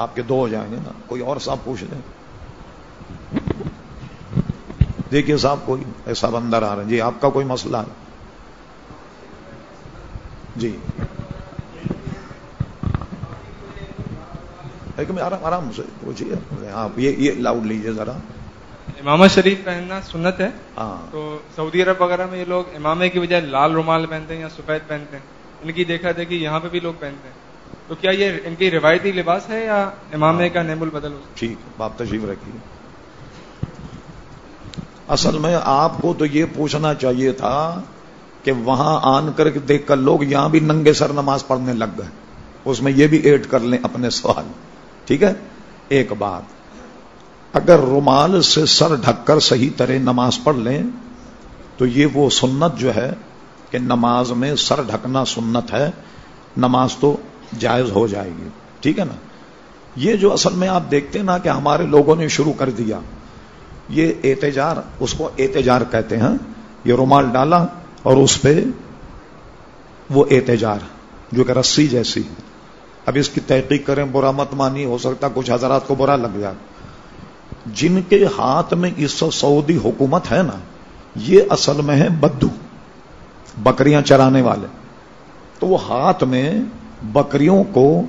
آپ کے دو ہو جائیں گے نا کوئی اور صاحب پوچھ لیں۔ دیکھیے صاحب کوئی ایسا بندر آ رہا ہے۔ جی آپ کا کوئی مسئلہ ہے؟ جی۔ لیکن آرام آرام سے پوچھیے۔ ہاں یہ یہ لاؤڈ لیجیے ذرا۔ امامہ شریف پہننا سنت ہے۔ ہاں۔ تو سعودی عرب وغیرہ میں یہ لوگ امامے کی بجائے لال رومال پہنتے ہیں یا سفید پہنتے ہیں۔ ان کی دیکھا دیکھی یہاں پہ بھی لوگ پہنتے ہیں۔ تو کیا یہ ان کی روایتی لباس ہے یا امامے کا نیم البدل ٹھیک آپ تشریف رکھیے۔ اصل میں آپ کو تو یہ پوچھنا چاہیے تھا کہ وہاں آن کر کے دیکھ کر لوگ یہاں بھی ننگے سر نماز پڑھنے لگ گئے۔ اس میں یہ بھی ایڈ کر لیں اپنے سوال۔ ٹھیک ہے؟ ایک بات اگر رومال سے سر ڈھک کر صحیح طرح نماز پڑھ لیں تو یہ وہ سنت جو ہے کہ نماز میں سر ڈھکنا سنت ہے۔ نماز تو جائز ہو جائے گی۔ ٹھیک ہے نا؟ یہ جو اصل میں آپ دیکھتے ہیں نا کہ ہمارے لوگوں نے شروع کر دیا۔ یہ احتجار اس کو احتجار کہتے ہیں۔ یہ رومال ڈالا اور اس پہ وہ احتجار جو کہ رسی جیسی۔ اب اس کی تحقیق کریں، برا مت مانی، ہو سکتا کچھ حضرات کو برا لگ جائے۔ جن کے ہاتھ میں اس سعودی حکومت ہے نا، یہ اصل میں ہے بدو، بکریاں چرانے والے۔ تو وہ ہاتھ میں بکریوں کو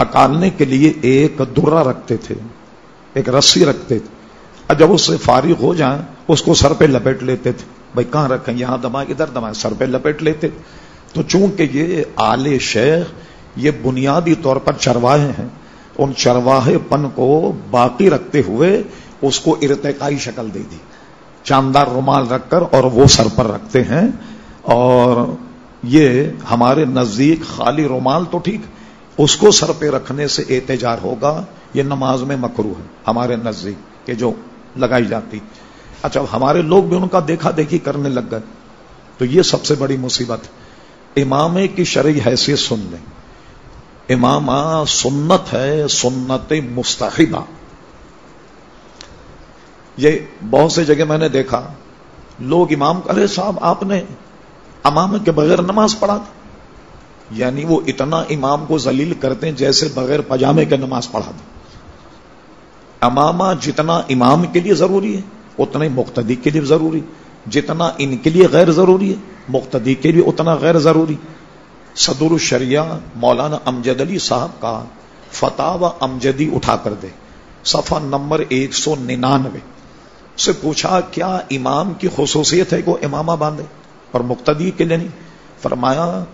ہکالنے کے لیے ایک درا رکھتے تھے، ایک رسی رکھتے تھے۔ اور جب اس سے فارغ ہو جائیں، اس کو سر پہ لپیٹ لیتے تھے۔ بھائی، کہاں رکھیں؟ یہاں دمائے ادھر دمائے سر پہ لپیٹ لیتے تو چونکہ یہ آل شیخ، یہ بنیادی طور پر چرواہے ہیں، ان چرواہے پن کو باقی رکھتے ہوئے اس کو ارتقائی شکل دے دی۔ چاندار رومال رکھ کر اور وہ سر پر رکھتے ہیں اور یہ ہمارے نزدیک خالی رومال تو ٹھیک، اس کو سر پہ رکھنے سے احتجار ہوگا، یہ نماز میں مکرو ہے، ہمارے نزدیک، کہ جو لگائی جاتی۔ اچھا ہمارے لوگ بھی ان کا دیکھا دیکھی کرنے لگ گئے۔ تو یہ سب سے بڑی مصیبت امام کی شرعی حیثیت سن لیں۔ امام سنت ہے، سنت مستحبہ۔ یہ بہت سے جگہ میں نے دیکھا، لوگ امام ارے صاحب، آپ نے امام کے بغیر نماز پڑھا تھا۔ یعنی وہ اتنا امام کو ذلیل کرتے ہیں جیسے بغیر پجامے کے نماز پڑھا تھا۔ امامہ جتنا امام کے لیے ضروری ہے، اتنا ہی مقتدی کے لیے ضروری۔ جتنا ان کے لیے غیر ضروری ہے، مقتدی کے لیے اتنا غیر ضروری۔ صدر الشریعہ مولانا امجد علی صاحب کا فتح و امجدی اٹھا کر دے۔ صفحہ نمبر ایک سو ننانوے سے پوچھا، کیا امام کی خصوصیت ہے کہ وہ امامہ باندھے؟ اور مقتدی کے لیے نہیں۔ فرمایا،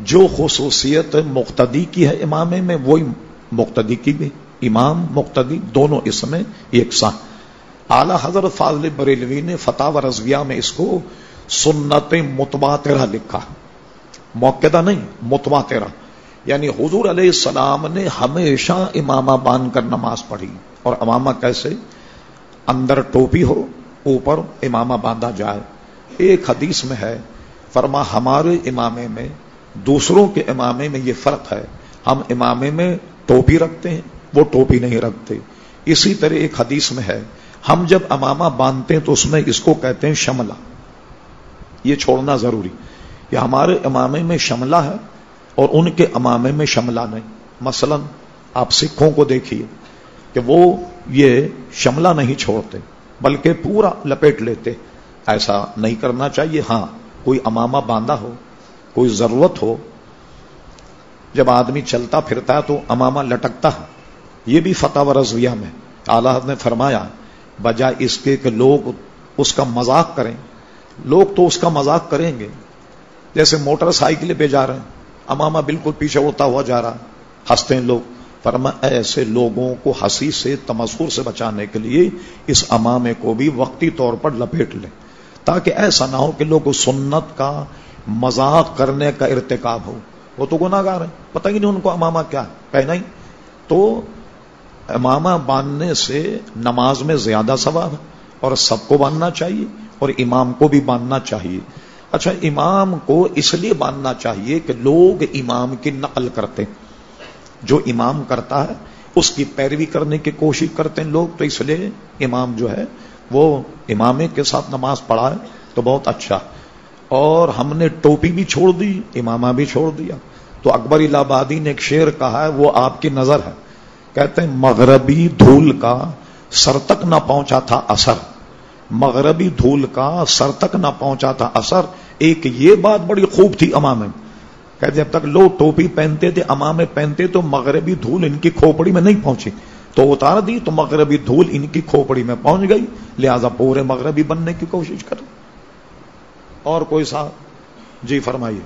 جو خصوصیت مقتدی کی ہے امام میں، وہی مقتدی کی بھی۔ امام، مقتدی، دونوں اس میں ایک ساتھ۔ اعلی حضرت فاضل بریلوی نے فتح و رضویہ میں اس کو سنت متباترہ لکھا۔ موقع نہیں متباترہ یعنی حضور علیہ السلام نے ہمیشہ امامہ باندھ کر نماز پڑھی۔ اور امامہ کیسے؟ اندر ٹوپی ہو، اوپر امامہ باندھا جائے۔ ایک حدیث میں ہے، فرما ہمارے امامے میں، دوسروں کے امامے میں یہ فرق ہے۔ ہم امامے میں ٹوپی رکھتے ہیں، وہ ٹوپی نہیں رکھتے۔ اسی طرح ایک حدیث میں ہے، ہم جب امامہ باندھتے ہیں تو اس میں اس کو کہتے ہیں شملہ۔ یہ چھوڑنا ضروری۔ یہ ہمارے امامے میں شملہ ہے اور ان کے امامے میں شملہ نہیں۔ مثلا آپ سکھوں کو دیکھیے کہ وہ یہ شملہ نہیں چھوڑتے، بلکہ پورا لپیٹ لیتے۔ ایسا نہیں کرنا چاہیے۔ ہاں کوئی امامہ باندھا ہو، کوئی ضرورت ہو، جب آدمی چلتا پھرتا ہے تو امامہ لٹکتا ہے۔ یہ بھی فتح و رضویہ میں آلہ نے فرمایا، بجائے اس کے کہ لوگ اس کا مذاق کریں۔ لوگ تو اس کا مذاق کریں گے۔ جیسے موٹر سائیکل پہ جا رہے ہیں، امامہ بالکل پیچھے ہوتا ہوا جا رہا، ہنستے ہیں لوگ۔ فرما ایسے لوگوں کو ہنسی سے تمسور سے بچانے کے لیے اس امامے کو بھی وقتی طور پر لپیٹ لیں۔ تاکہ ایسا نہ ہو کہ لوگ سنت کا مذاق کرنے کا ارتکاب ہو۔ وہ تو گناہ گار ہیں۔ پتہ ہی نہیں ان کو امامہ کیا ہے۔ کہنا ہی تو امامہ باندھنے سے نماز میں زیادہ ثواب ہے اور سب کو باندھنا چاہیے اور امام کو بھی باندھنا چاہیے۔ اچھا امام کو اس لیے باندھنا چاہیے کہ لوگ امام کی نقل کرتے ہیں۔ جو امام کرتا ہے، اس کی پیروی کرنے کی کوشش کرتے ہیں لوگ۔ تو اس لیے امام جو ہے وہ امامے کے ساتھ نماز پڑھا ہے تو بہت اچھا۔ اور ہم نے ٹوپی بھی چھوڑ دی، امامہ بھی چھوڑ دیا۔ تو اکبر الہ آبادی نے ایک شعر کہا ہے، وہ آپ کی نظر ہے۔ کہتے ہیں، مغربی دھول کا سر تک نہ پہنچا تھا اثر۔ مغربی دھول کا سر تک نہ پہنچا تھا اثر۔ ایک یہ بات بڑی خوب تھی امام میں کہ جب تک لوگ ٹوپی پہنتے تھے، امامے پہنتے تو مغربی دھول ان کی کھوپڑی میں نہیں پہنچی۔ تو اتار دی تو مغربی دھول ان کی کھوپڑی میں پہنچ گئی، لہذا پورے مغربی بننے کی کوشش کر اور کوئی سا جی فرمائیے۔